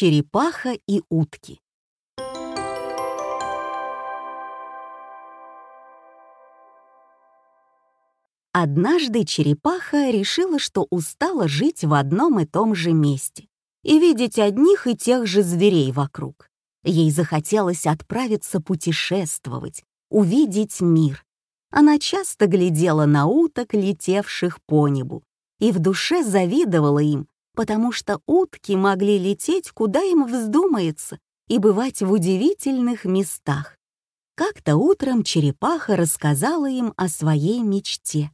Черепаха и утки. Однажды черепаха решила, что устала жить в одном и том же месте и видеть одних и тех же зверей вокруг. Ей захотелось отправиться путешествовать, увидеть мир. Она часто глядела на уток, летевших по небу, и в душе завидовала им, потому что утки могли лететь, куда им вздумается, и бывать в удивительных местах. Как-то утром черепаха рассказала им о своей мечте,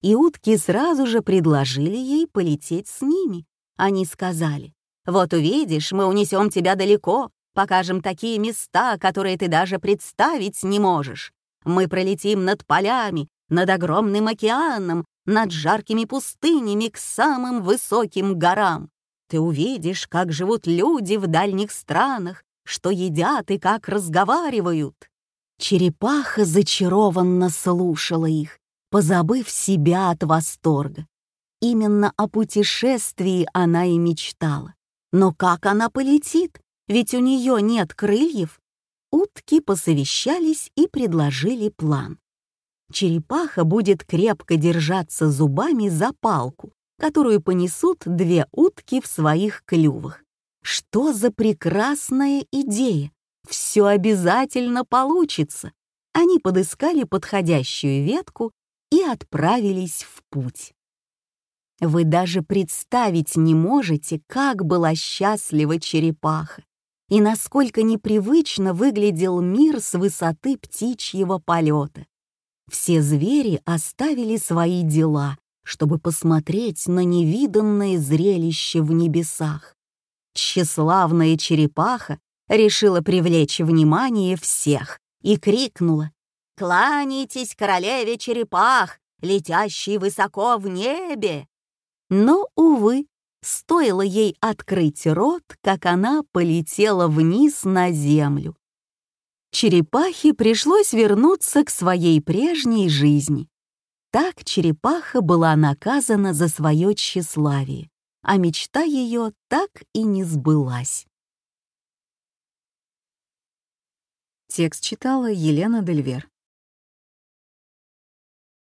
и утки сразу же предложили ей полететь с ними. Они сказали, «Вот увидишь, мы унесем тебя далеко, покажем такие места, которые ты даже представить не можешь. Мы пролетим над полями, над огромным океаном, над жаркими пустынями к самым высоким горам. Ты увидишь, как живут люди в дальних странах, что едят и как разговаривают. Черепаха зачарованно слушала их, позабыв себя от восторга. Именно о путешествии она и мечтала. Но как она полетит? Ведь у нее нет крыльев. Утки посовещались и предложили план. Черепаха будет крепко держаться зубами за палку, которую понесут две утки в своих клювах. Что за прекрасная идея! Все обязательно получится. Они подыскали подходящую ветку и отправились в путь. Вы даже представить не можете, как была счастлива черепаха и насколько непривычно выглядел мир с высоты птичьего полета. Все звери оставили свои дела, чтобы посмотреть на невиданное зрелище в небесах. Тщеславная черепаха решила привлечь внимание всех и крикнула «Кланяйтесь королеве черепах, летящей высоко в небе!» Но, увы, стоило ей открыть рот, как она полетела вниз на землю. Черепахе пришлось вернуться к своей прежней жизни. Так черепаха была наказана за свое тщеславие, а мечта ее так и не сбылась. Текст читала Елена Дельвер.